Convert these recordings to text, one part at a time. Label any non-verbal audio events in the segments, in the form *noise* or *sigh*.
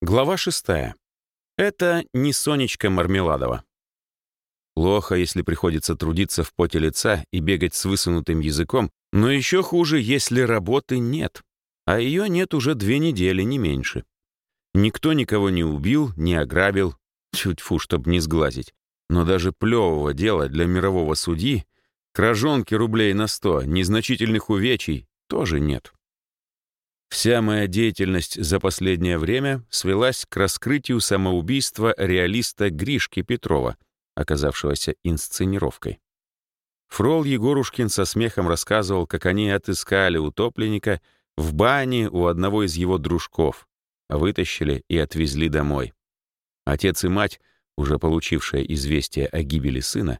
Глава шестая. Это не Сонечка Мармеладова. Плохо, если приходится трудиться в поте лица и бегать с высунутым языком, но еще хуже, если работы нет. А ее нет уже две недели, не меньше. Никто никого не убил, не ограбил, чуть фу, чтобы не сглазить. Но даже плевого дела для мирового судьи, кражонки рублей на сто, незначительных увечий тоже нет. Вся моя деятельность за последнее время свелась к раскрытию самоубийства реалиста Гришки Петрова, оказавшегося инсценировкой. Фрол Егорушкин со смехом рассказывал, как они отыскали утопленника в бане у одного из его дружков, вытащили и отвезли домой. Отец и мать, уже получившие известие о гибели сына,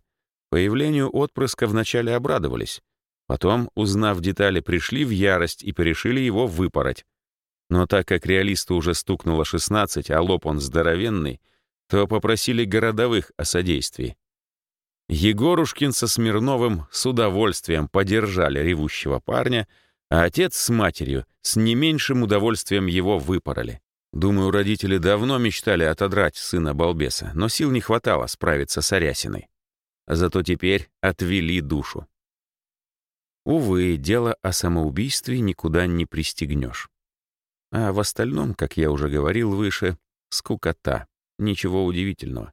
появлению отпрыска вначале обрадовались, Потом, узнав детали, пришли в ярость и порешили его выпороть. Но так как реалисту уже стукнуло 16, а лоб он здоровенный, то попросили городовых о содействии. Егорушкин со Смирновым с удовольствием поддержали ревущего парня, а отец с матерью с не меньшим удовольствием его выпороли. Думаю, родители давно мечтали отодрать сына балбеса, но сил не хватало справиться с Арясиной. Зато теперь отвели душу. Увы, дело о самоубийстве никуда не пристегнешь. А в остальном, как я уже говорил выше, скукота, ничего удивительного.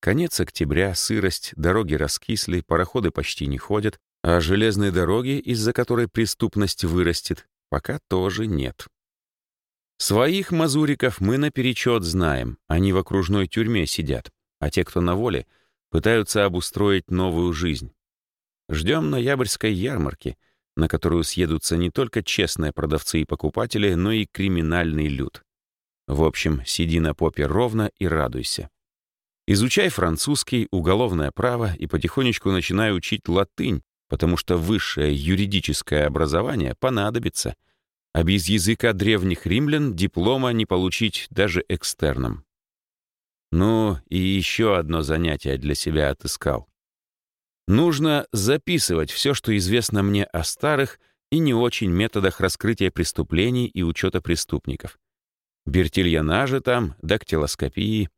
Конец октября, сырость, дороги раскисли, пароходы почти не ходят, а железной дороги, из-за которой преступность вырастет, пока тоже нет. Своих мазуриков мы наперечет знаем, они в окружной тюрьме сидят, а те, кто на воле, пытаются обустроить новую жизнь. Ждем ноябрьской ярмарки, на которую съедутся не только честные продавцы и покупатели, но и криминальный люд. В общем, сиди на попе ровно и радуйся. Изучай французский, уголовное право и потихонечку начинай учить латынь, потому что высшее юридическое образование понадобится, а без языка древних римлян диплома не получить даже экстерном. Ну, и еще одно занятие для себя отыскал. Нужно записывать все, что известно мне о старых и не очень методах раскрытия преступлений и учета преступников. Бертильонажи там, дактилоскопии.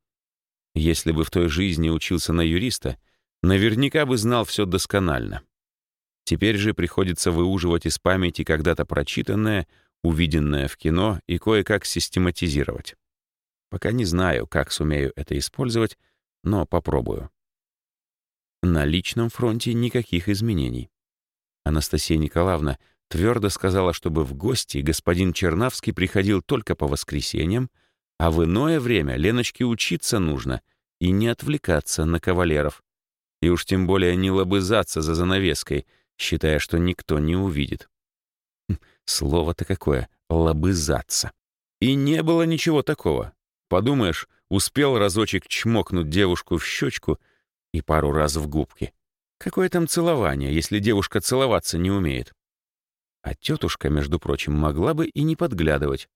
Если бы в той жизни учился на юриста, наверняка бы знал все досконально. Теперь же приходится выуживать из памяти когда-то прочитанное, увиденное в кино и кое-как систематизировать. Пока не знаю, как сумею это использовать, но попробую. На личном фронте никаких изменений. Анастасия Николаевна твердо сказала, чтобы в гости господин Чернавский приходил только по воскресеньям, а в иное время Леночке учиться нужно и не отвлекаться на кавалеров. И уж тем более не лобызаться за занавеской, считая, что никто не увидит. Хм, слово-то какое — лобызаться. И не было ничего такого. Подумаешь, успел разочек чмокнуть девушку в щечку — и пару раз в губки. Какое там целование, если девушка целоваться не умеет? А тетушка, между прочим, могла бы и не подглядывать,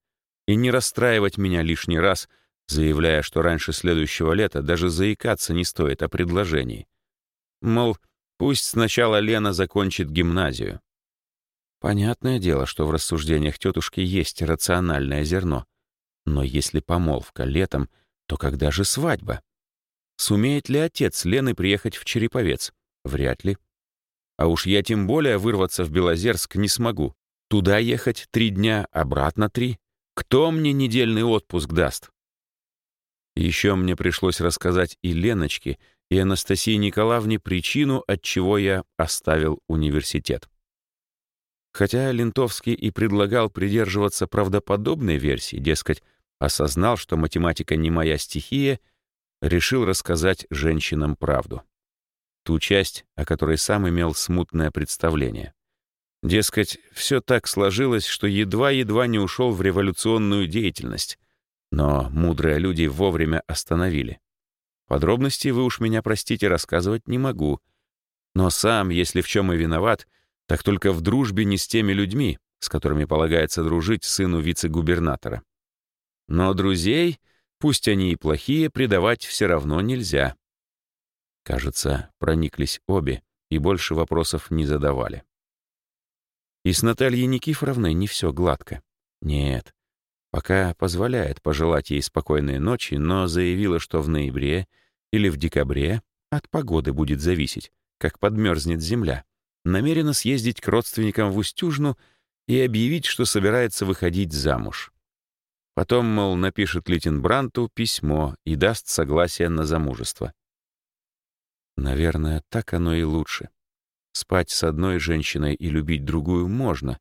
и не расстраивать меня лишний раз, заявляя, что раньше следующего лета даже заикаться не стоит о предложении. Мол, пусть сначала Лена закончит гимназию. Понятное дело, что в рассуждениях тетушки есть рациональное зерно. Но если помолвка летом, то когда же свадьба? Сумеет ли отец Лены приехать в Череповец? Вряд ли. А уж я тем более вырваться в Белозерск не смогу. Туда ехать три дня, обратно три. Кто мне недельный отпуск даст? Еще мне пришлось рассказать и Леночке, и Анастасии Николаевне причину, от чего я оставил университет. Хотя Лентовский и предлагал придерживаться правдоподобной версии, дескать, осознал, что математика не моя стихия — решил рассказать женщинам правду. Ту часть, о которой сам имел смутное представление. Дескать, все так сложилось, что едва-едва не ушел в революционную деятельность. Но мудрые люди вовремя остановили. Подробности вы уж меня простите, рассказывать не могу. Но сам, если в чем и виноват, так только в дружбе не с теми людьми, с которыми полагается дружить сыну вице-губернатора. Но друзей Пусть они и плохие, предавать все равно нельзя. Кажется, прониклись обе и больше вопросов не задавали. И с Натальей Никифоровной не все гладко. Нет. Пока позволяет пожелать ей спокойной ночи, но заявила, что в ноябре или в декабре от погоды будет зависеть, как подмерзнет земля. Намерена съездить к родственникам в Устюжну и объявить, что собирается выходить замуж. Потом, мол, напишет Литенбранту письмо и даст согласие на замужество. Наверное, так оно и лучше. Спать с одной женщиной и любить другую можно,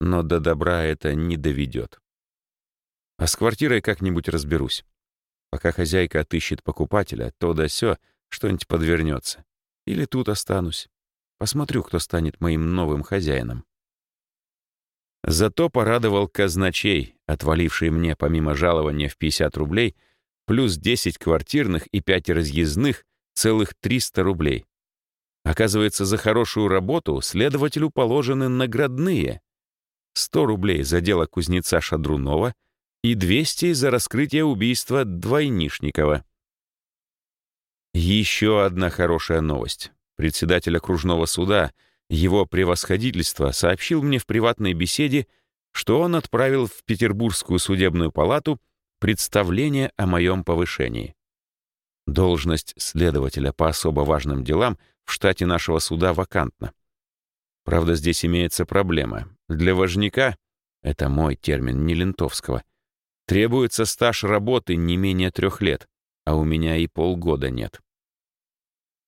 но до добра это не доведет. А с квартирой как-нибудь разберусь. Пока хозяйка отыщет покупателя, то да сё, что-нибудь подвернется. Или тут останусь. Посмотрю, кто станет моим новым хозяином. Зато порадовал казначей, отваливший мне помимо жалования в 50 рублей, плюс 10 квартирных и 5 разъездных, целых 300 рублей. Оказывается, за хорошую работу следователю положены наградные. 100 рублей за дело кузнеца Шадрунова и 200 за раскрытие убийства Двойнишникова. Еще одна хорошая новость. Председатель окружного суда, его превосходительство, сообщил мне в приватной беседе, что он отправил в Петербургскую судебную палату представление о моем повышении. Должность следователя по особо важным делам в штате нашего суда вакантна. Правда, здесь имеется проблема. Для важняка, это мой термин, не Лентовского, требуется стаж работы не менее трех лет, а у меня и полгода нет.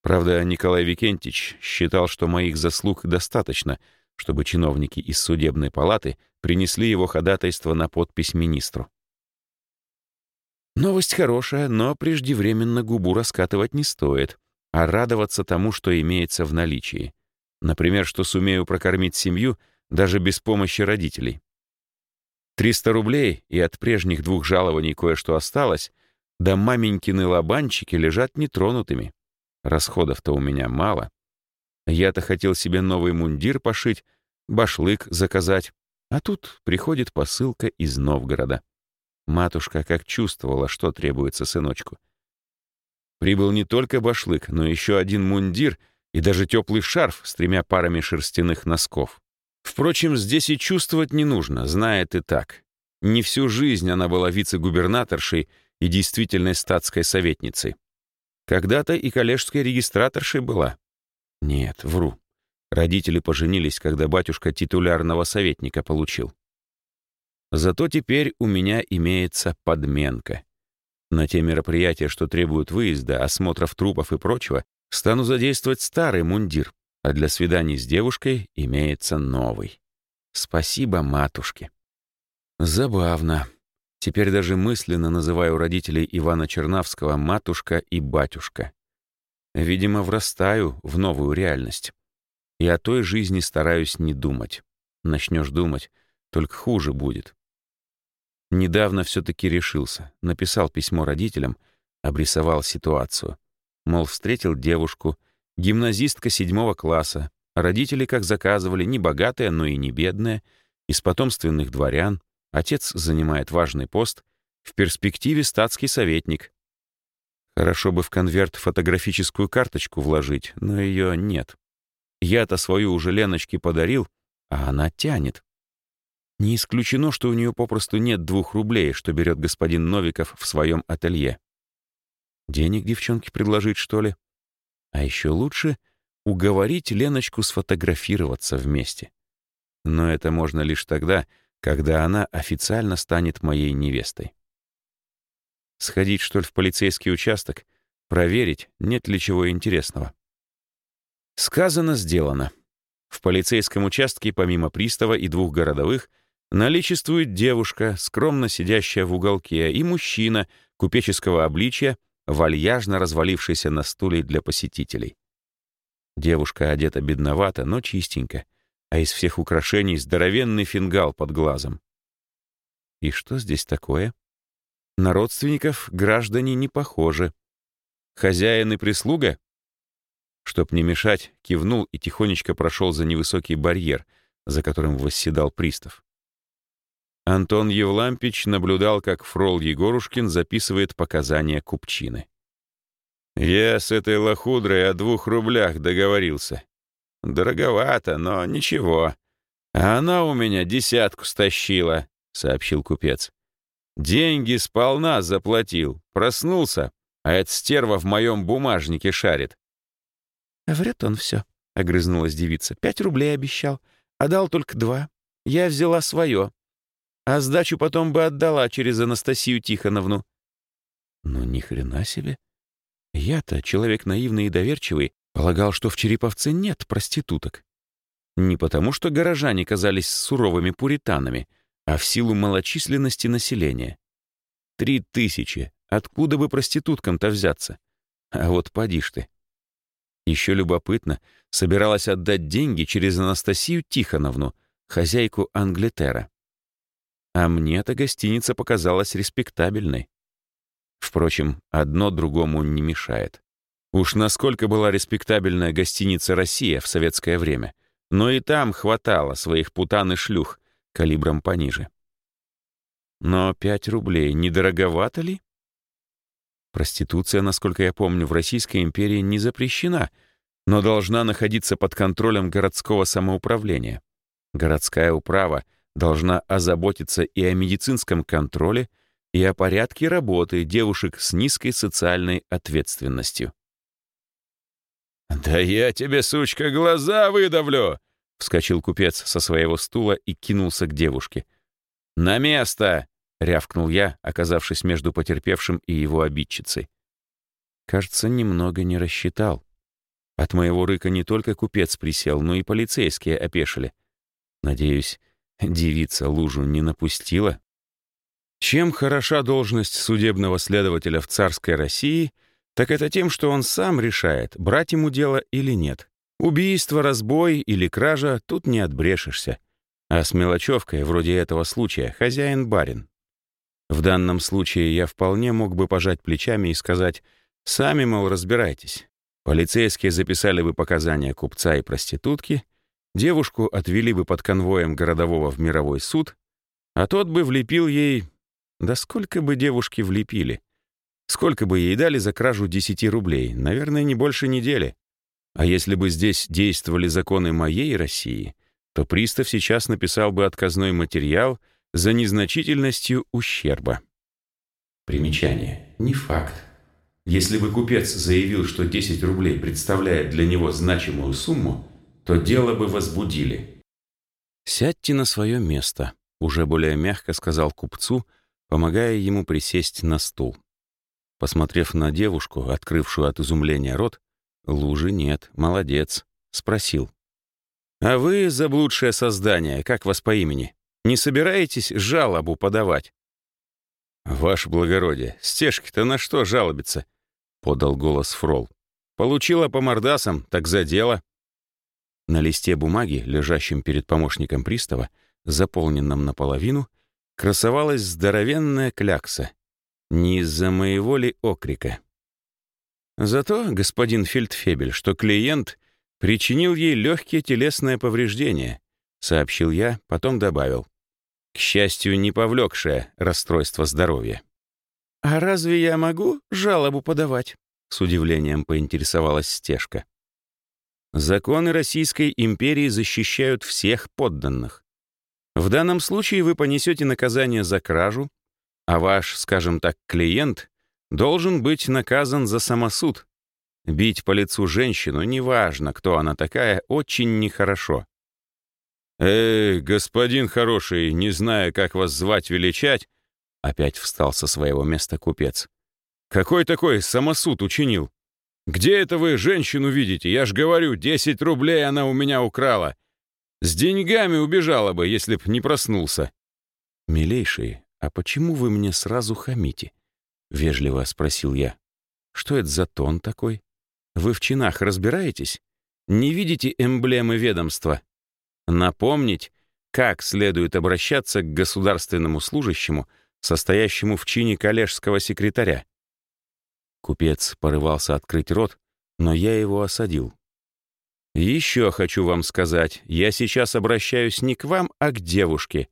Правда, Николай Викентич считал, что моих заслуг достаточно, чтобы чиновники из судебной палаты принесли его ходатайство на подпись министру. Новость хорошая, но преждевременно губу раскатывать не стоит, а радоваться тому, что имеется в наличии. Например, что сумею прокормить семью даже без помощи родителей. 300 рублей, и от прежних двух жалований кое-что осталось, да маменькины лобанчики лежат нетронутыми. Расходов-то у меня мало. Я-то хотел себе новый мундир пошить, башлык заказать. А тут приходит посылка из Новгорода. Матушка как чувствовала, что требуется сыночку. Прибыл не только башлык, но еще один мундир и даже теплый шарф с тремя парами шерстяных носков. Впрочем, здесь и чувствовать не нужно, знает и так. Не всю жизнь она была вице-губернаторшей и действительной статской советницей. Когда-то и коллежской регистраторшей была. Нет, вру. Родители поженились, когда батюшка титулярного советника получил. Зато теперь у меня имеется подменка. На те мероприятия, что требуют выезда, осмотров трупов и прочего, стану задействовать старый мундир, а для свиданий с девушкой имеется новый. Спасибо матушке. Забавно. Теперь даже мысленно называю родителей Ивана Чернавского матушка и батюшка. Видимо, врастаю в новую реальность. И о той жизни стараюсь не думать. Начнешь думать, только хуже будет. Недавно все-таки решился. Написал письмо родителям, обрисовал ситуацию. Мол, встретил девушку, гимназистка седьмого класса, родители, как заказывали, не богатые, но и не бедные, из потомственных дворян, Отец занимает важный пост, в перспективе статский советник. Хорошо бы в конверт фотографическую карточку вложить, но ее нет. Я-то свою уже Леночке подарил, а она тянет. Не исключено, что у нее попросту нет двух рублей, что берет господин Новиков в своем ателье. Денег девчонке предложить, что ли? А еще лучше уговорить Леночку сфотографироваться вместе. Но это можно лишь тогда, когда она официально станет моей невестой. Сходить, что ли, в полицейский участок, проверить, нет ли чего интересного. Сказано, сделано. В полицейском участке, помимо пристава и двух городовых, наличествует девушка, скромно сидящая в уголке, и мужчина купеческого обличия, вальяжно развалившийся на стуле для посетителей. Девушка одета бедновато, но чистенько — а из всех украшений здоровенный фингал под глазом. И что здесь такое? На родственников граждане не похожи. Хозяин и прислуга? Чтоб не мешать, кивнул и тихонечко прошел за невысокий барьер, за которым восседал пристав. Антон Евлампич наблюдал, как фрол Егорушкин записывает показания купчины. «Я с этой лохудрой о двух рублях договорился. «Дороговато, но ничего. А она у меня десятку стащила», — сообщил купец. Деньги сполна заплатил. Проснулся, а эта стерва в моем бумажнике шарит. «Врет он все», — огрызнулась девица. «Пять рублей обещал, а дал только два. Я взяла свое. А сдачу потом бы отдала через Анастасию Тихоновну». «Ну, ни хрена себе. Я-то, человек наивный и доверчивый, полагал, что в Череповце нет проституток. Не потому, что горожане казались суровыми пуританами, а в силу малочисленности населения. Три тысячи. Откуда бы проституткам-то взяться? А вот поди ж ты. Еще любопытно, собиралась отдать деньги через Анастасию Тихоновну, хозяйку Англетера. А мне эта гостиница показалась респектабельной. Впрочем, одно другому не мешает. Уж насколько была респектабельная гостиница «Россия» в советское время, но и там хватало своих путан и шлюх калибром пониже. Но пять рублей недороговато ли? Проституция, насколько я помню, в Российской империи не запрещена, но должна находиться под контролем городского самоуправления. Городская управа должна озаботиться и о медицинском контроле, и о порядке работы девушек с низкой социальной ответственностью. «Да я тебе, сучка, глаза выдавлю!» — вскочил купец со своего стула и кинулся к девушке. «На место!» — рявкнул я, оказавшись между потерпевшим и его обидчицей. Кажется, немного не рассчитал. От моего рыка не только купец присел, но и полицейские опешили. Надеюсь, девица лужу не напустила? Чем хороша должность судебного следователя в царской России, так это тем, что он сам решает, брать ему дело или нет. Убийство, разбой или кража тут не отбрешешься. А с мелочевкой, вроде этого случая, хозяин-барин. В данном случае я вполне мог бы пожать плечами и сказать «Сами, мол, разбирайтесь». Полицейские записали бы показания купца и проститутки, девушку отвели бы под конвоем городового в мировой суд, а тот бы влепил ей да сколько бы девушки влепили? Сколько бы ей дали за кражу 10 рублей? Наверное, не больше недели. А если бы здесь действовали законы моей России, то пристав сейчас написал бы отказной материал за незначительностью ущерба. Примечание. Не факт. Если бы купец заявил, что 10 рублей представляет для него значимую сумму, то дело бы возбудили. «Сядьте на свое место», — уже более мягко сказал купцу, помогая ему присесть на стул. Посмотрев на девушку, открывшую от изумления рот, лужи нет, молодец, спросил. «А вы, заблудшее создание, как вас по имени, не собираетесь жалобу подавать?» «Ваше благородие, стежки-то на что жалобиться?» — подал голос Фрол. «Получила по мордасам, так за дело». На листе бумаги, лежащем перед помощником пристава, заполненном наполовину, красовалась здоровенная клякса. Не из-за моего ли окрика? Зато, господин Фельдфебель, что клиент причинил ей легкие телесные повреждения, сообщил я, потом добавил. К счастью, не повлекшее расстройство здоровья. «А разве я могу жалобу подавать?» — с удивлением поинтересовалась Стежка. «Законы Российской империи защищают всех подданных. В данном случае вы понесете наказание за кражу, а ваш, скажем так, клиент должен быть наказан за самосуд. Бить по лицу женщину, неважно, кто она такая, очень нехорошо. «Эй, господин хороший, не зная, как вас звать-величать», опять встал со своего места купец. «Какой такой самосуд учинил? Где это вы женщину видите? Я ж говорю, десять рублей она у меня украла. С деньгами убежала бы, если б не проснулся. «Милейший, а почему вы мне сразу хамите?» — вежливо спросил я. «Что это за тон такой? Вы в чинах разбираетесь? Не видите эмблемы ведомства? Напомнить, как следует обращаться к государственному служащему, состоящему в чине коллежского секретаря?» Купец порывался открыть рот, но я его осадил. «Еще хочу вам сказать, я сейчас обращаюсь не к вам, а к девушке.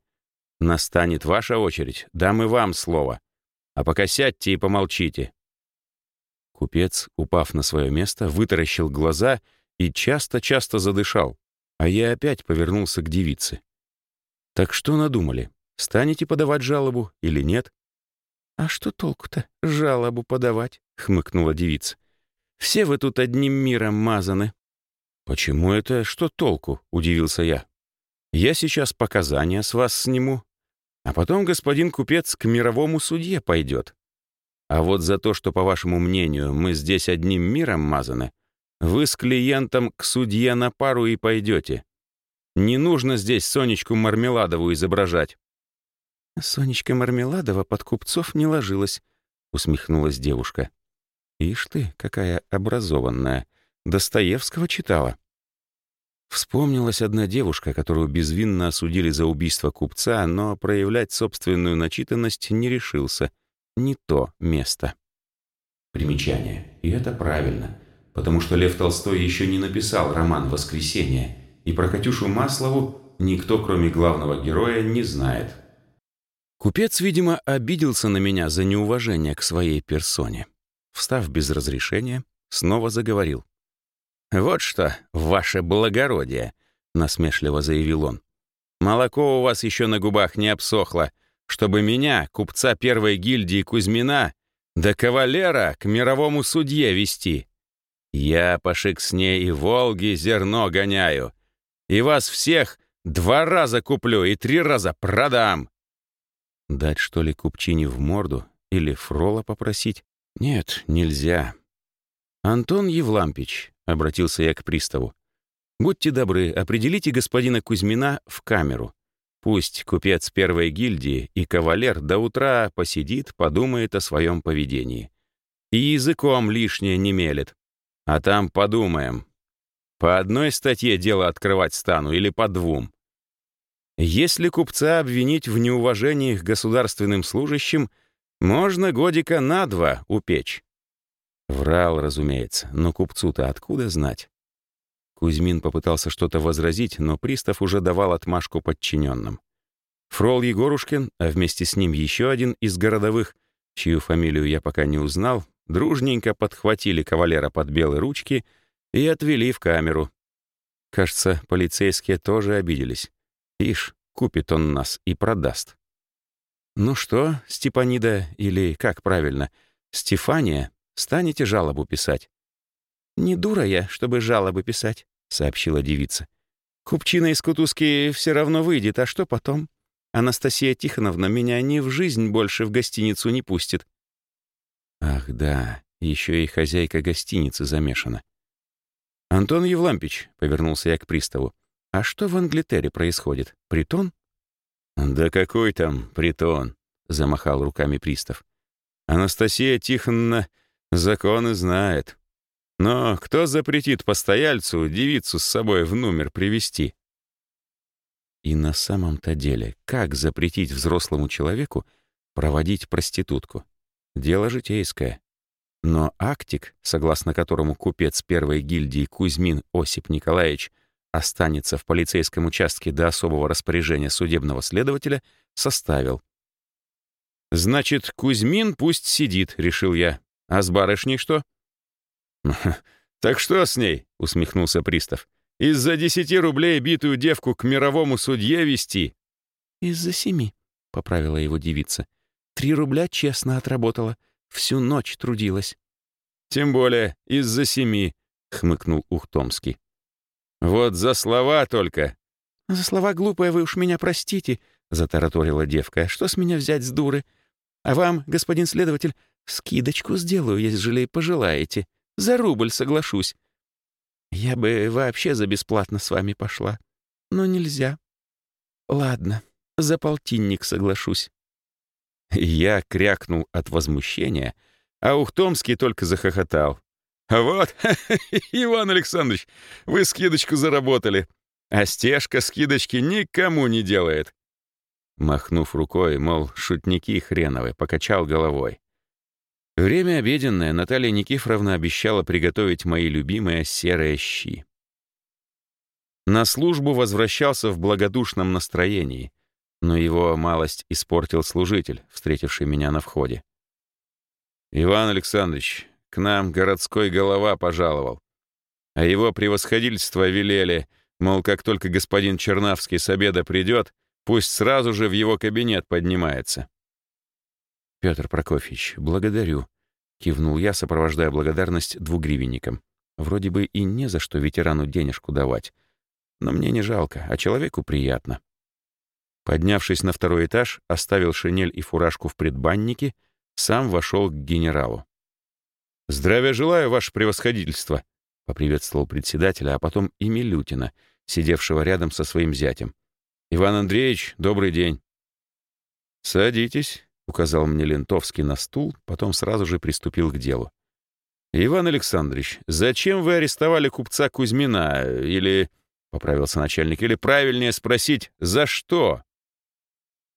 Настанет ваша очередь, дам и вам слово. А пока сядьте и помолчите». Купец, упав на свое место, вытаращил глаза и часто-часто задышал, а я опять повернулся к девице. «Так что надумали? Станете подавать жалобу или нет?» «А что толку-то жалобу подавать?» — хмыкнула девица. «Все вы тут одним миром мазаны». «Почему это что толку?» — удивился я. «Я сейчас показания с вас сниму, а потом господин купец к мировому судье пойдет. А вот за то, что, по вашему мнению, мы здесь одним миром мазаны, вы с клиентом к судье на пару и пойдете. Не нужно здесь Сонечку Мармеладову изображать». «Сонечка Мармеладова под купцов не ложилась», — усмехнулась девушка. «Ишь ты, какая образованная. Достоевского читала». Вспомнилась одна девушка, которую безвинно осудили за убийство купца, но проявлять собственную начитанность не решился. Не то место. Примечание. И это правильно, потому что Лев Толстой еще не написал роман «Воскресенье», и про Катюшу Маслову никто, кроме главного героя, не знает. Купец, видимо, обиделся на меня за неуважение к своей персоне. Встав без разрешения, снова заговорил. «Вот что, ваше благородие!» — насмешливо заявил он. «Молоко у вас еще на губах не обсохло, чтобы меня, купца первой гильдии Кузьмина, до кавалера к мировому судье вести. Я по Шексне и Волге зерно гоняю, и вас всех два раза куплю и три раза продам. Дать, что ли, купчине в морду или фрола попросить? Нет, нельзя. Антон Евлампич, — обратился я к приставу, — будьте добры, определите господина Кузьмина в камеру. Пусть купец первой гильдии и кавалер до утра посидит, подумает о своем поведении. И языком лишнее не мелет. А там подумаем. По одной статье дело открывать стану или по двум. Если купца обвинить в неуважении к государственным служащим, можно годика на два упечь. Врал, разумеется, но купцу-то откуда знать? Кузьмин попытался что-то возразить, но пристав уже давал отмашку подчиненным. Фрол Егорушкин, а вместе с ним еще один из городовых, чью фамилию я пока не узнал, дружненько подхватили кавалера под белые ручки и отвели в камеру. Кажется, полицейские тоже обиделись. Ишь, купит он нас и продаст. Ну что, Степанида, или как правильно, Стефания, станете жалобу писать? «Не дура я, чтобы жалобы писать», — сообщила девица. «Купчина из Кутузки все равно выйдет, а что потом? Анастасия Тихоновна меня ни в жизнь больше в гостиницу не пустит». Ах да, еще и хозяйка гостиницы замешана. «Антон Евлампич», — повернулся я к приставу, «А что в Англитере происходит? Притон?» «Да какой там притон?» — замахал руками пристав. «Анастасия Тихоновна законы знает. Но кто запретит постояльцу девицу с собой в номер привести? И на самом-то деле, как запретить взрослому человеку проводить проститутку? Дело житейское. Но актик, согласно которому купец первой гильдии Кузьмин Осип Николаевич — останется в полицейском участке до особого распоряжения судебного следователя, составил. «Значит, Кузьмин пусть сидит», — решил я. «А с барышней что?» *laughs* «Так что с ней?» — усмехнулся пристав. «Из-за десяти рублей битую девку к мировому судье вести?» «Из-за семи», — поправила его девица. «Три рубля честно отработала. Всю ночь трудилась». «Тем более из-за семи», — хмыкнул Ухтомский. Вот за слова только. За слова глупые вы уж меня простите, затараторила девка. Что с меня взять с дуры? А вам, господин следователь, скидочку сделаю, ежели пожелаете. За рубль соглашусь. Я бы вообще за бесплатно с вами пошла. Но нельзя. Ладно, за полтинник соглашусь. Я крякнул от возмущения, а Ухтомский только захохотал. «Вот, *laughs* Иван Александрович, вы скидочку заработали, а стежка скидочки никому не делает». Махнув рукой, мол, шутники хреновы, покачал головой. Время обеденное Наталья Никифоровна обещала приготовить мои любимые серые щи. На службу возвращался в благодушном настроении, но его малость испортил служитель, встретивший меня на входе. «Иван Александрович, к нам городской голова пожаловал. А его превосходительство велели, мол, как только господин Чернавский с обеда придет, пусть сразу же в его кабинет поднимается. Петр Прокофьевич, благодарю. Кивнул я, сопровождая благодарность двугривенником. Вроде бы и не за что ветерану денежку давать. Но мне не жалко, а человеку приятно. Поднявшись на второй этаж, оставил шинель и фуражку в предбаннике, сам вошел к генералу. «Здравия желаю, ваше превосходительство!» — поприветствовал председателя, а потом и Милютина, сидевшего рядом со своим зятем. «Иван Андреевич, добрый день!» «Садитесь», — указал мне Лентовский на стул, потом сразу же приступил к делу. «Иван Александрович, зачем вы арестовали купца Кузьмина? Или, — поправился начальник, — или правильнее спросить, за что?»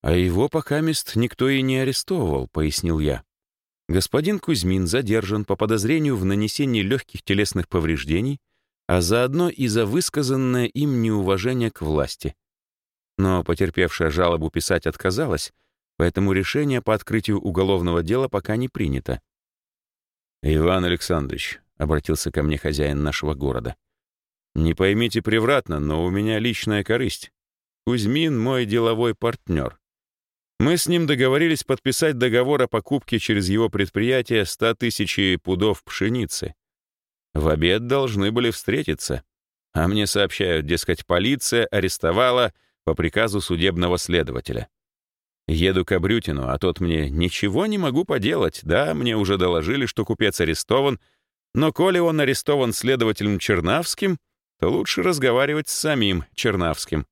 «А его пока мест никто и не арестовывал», — пояснил я. Господин Кузьмин задержан по подозрению в нанесении легких телесных повреждений, а заодно и за высказанное им неуважение к власти. Но потерпевшая жалобу писать отказалась, поэтому решение по открытию уголовного дела пока не принято. «Иван Александрович», — обратился ко мне хозяин нашего города, «не поймите превратно, но у меня личная корысть. Кузьмин — мой деловой партнер. Мы с ним договорились подписать договор о покупке через его предприятие 100 тысяч пудов пшеницы. В обед должны были встретиться. А мне сообщают, дескать, полиция арестовала по приказу судебного следователя. Еду к Абрютину, а тот мне «ничего не могу поделать». Да, мне уже доложили, что купец арестован, но коли он арестован следователем Чернавским, то лучше разговаривать с самим Чернавским.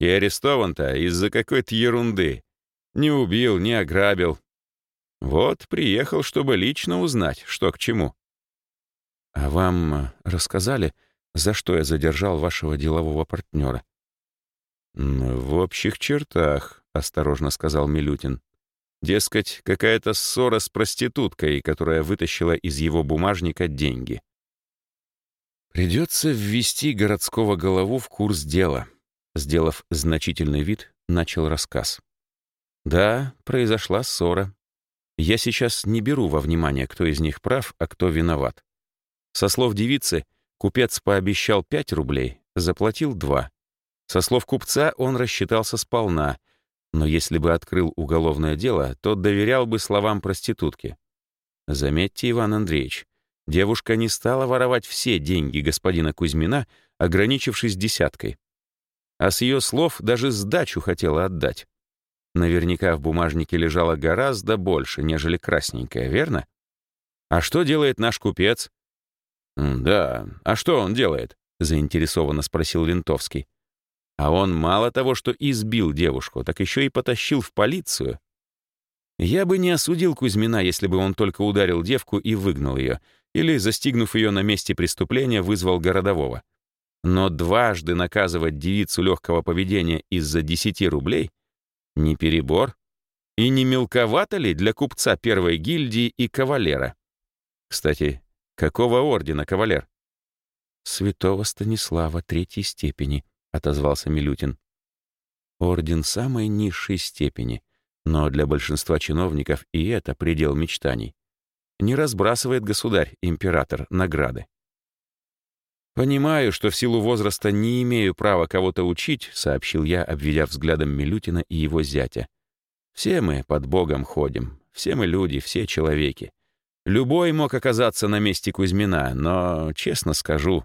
И арестован-то из-за какой-то ерунды. Не убил, не ограбил. Вот приехал, чтобы лично узнать, что к чему. А вам э, рассказали, за что я задержал вашего делового партнера? В общих чертах, осторожно сказал Милютин. Дескать, какая-то ссора с проституткой, которая вытащила из его бумажника деньги. Придется ввести городского голову в курс дела. Сделав значительный вид, начал рассказ. Да, произошла ссора. Я сейчас не беру во внимание, кто из них прав, а кто виноват. Со слов девицы, купец пообещал 5 рублей, заплатил 2. Со слов купца он рассчитался сполна, но если бы открыл уголовное дело, то доверял бы словам проститутки. Заметьте, Иван Андреевич, девушка не стала воровать все деньги господина Кузьмина, ограничившись десяткой. А с ее слов даже сдачу хотела отдать. Наверняка в бумажнике лежало гораздо больше, нежели красненькое, верно? А что делает наш купец? «Да, а что он делает?» — заинтересованно спросил Лентовский. А он мало того, что избил девушку, так еще и потащил в полицию. Я бы не осудил Кузьмина, если бы он только ударил девку и выгнал ее, или, застигнув ее на месте преступления, вызвал городового. Но дважды наказывать девицу легкого поведения из-за 10 рублей — не перебор? И не мелковато ли для купца первой гильдии и кавалера? Кстати, какого ордена кавалер? Святого Станислава третьей степени, отозвался Милютин. Орден самой низшей степени, но для большинства чиновников и это предел мечтаний. Не разбрасывает государь, император, награды. «Понимаю, что в силу возраста не имею права кого-то учить», — сообщил я, обведя взглядом Милютина и его зятя. «Все мы под Богом ходим, все мы люди, все человеки. Любой мог оказаться на месте Кузьмина, но, честно скажу,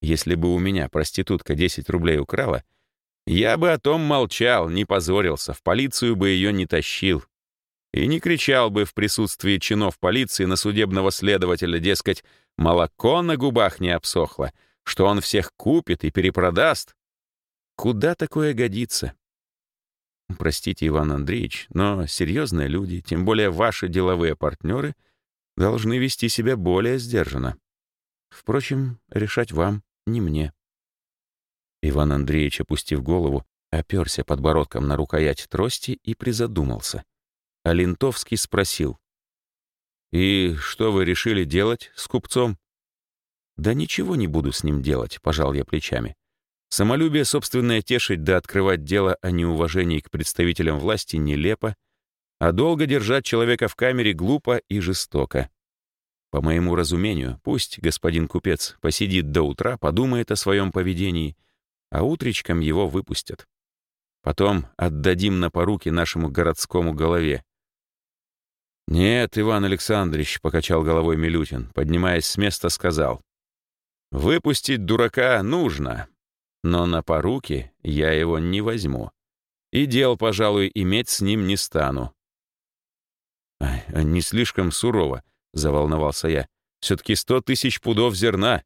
если бы у меня проститутка 10 рублей украла, я бы о том молчал, не позорился, в полицию бы ее не тащил. И не кричал бы в присутствии чинов полиции на судебного следователя, дескать, молоко на губах не обсохло, что он всех купит и перепродаст. Куда такое годится? Простите, Иван Андреевич, но серьезные люди, тем более ваши деловые партнеры, должны вести себя более сдержанно. Впрочем, решать вам, не мне. Иван Андреевич, опустив голову, оперся подбородком на рукоять трости и призадумался. А Лентовский спросил. «И что вы решили делать с купцом?» «Да ничего не буду с ним делать», — пожал я плечами. Самолюбие собственное тешить да открывать дело о неуважении к представителям власти нелепо, а долго держать человека в камере глупо и жестоко. По моему разумению, пусть господин купец посидит до утра, подумает о своем поведении, а утречком его выпустят. Потом отдадим на поруки нашему городскому голове. «Нет, Иван Александрович», — покачал головой Милютин, поднимаясь с места, сказал. «Выпустить дурака нужно, но на поруки я его не возьму. И дел, пожалуй, иметь с ним не стану». «А «Не слишком сурово», — заволновался я. «Все-таки сто тысяч пудов зерна».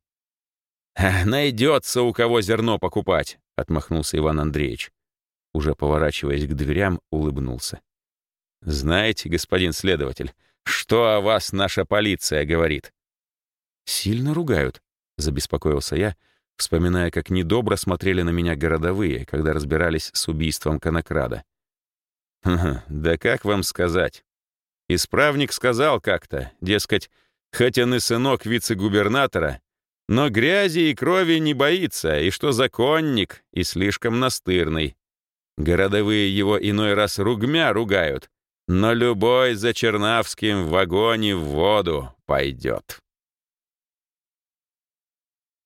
«Найдется, у кого зерно покупать», — отмахнулся Иван Андреевич. Уже поворачиваясь к дверям, улыбнулся. «Знаете, господин следователь, что о вас наша полиция говорит?» «Сильно ругают», — забеспокоился я, вспоминая, как недобро смотрели на меня городовые, когда разбирались с убийством конокрада. «Да как вам сказать? Исправник сказал как-то, дескать, хоть он и сынок вице-губернатора, но грязи и крови не боится, и что законник, и слишком настырный. Городовые его иной раз ругмя ругают, но любой за Чернавским в вагоне в воду пойдет.